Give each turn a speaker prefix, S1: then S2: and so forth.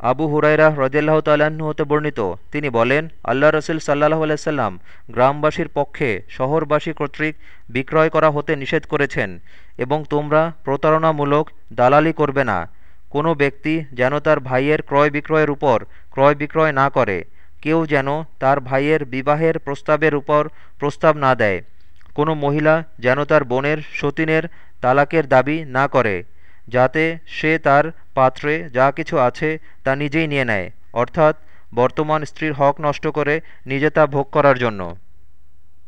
S1: আবু হুরাইরা হ্রদিয়াল্লাহ তাল্লাহ্ন হতে বর্ণিত। তিনি বলেন, আল্লাহ রসুল সাল্লাহ আলাইসাল্লাম গ্রামবাসীর পক্ষে শহরবাসী কর্তৃক বিক্রয় করা হতে নিষেধ করেছেন এবং তোমরা প্রতারণামূলক দালালি করবে না। কোনো ব্যক্তি যেন তার ভাইয়ের ক্রয় বিক্রয়ের উপর ক্রয় বিক্রয় না করে, কেউ যেন তার ভাইয়ের বিবাহের প্রস্তাবের উপর প্রস্তাব না দেয়। কোনো মহিলা যেন তার বোনের সতীনের তালাকের দাবি না করে। যাতে সে তার পাত্রে যা কিছু আছে তা নিজেই নিয়ে নেয়, অর্থাৎ বর্তমান স্ত্রীর হক নষ্ট করে নিজে তা ভোগ করার জন্য।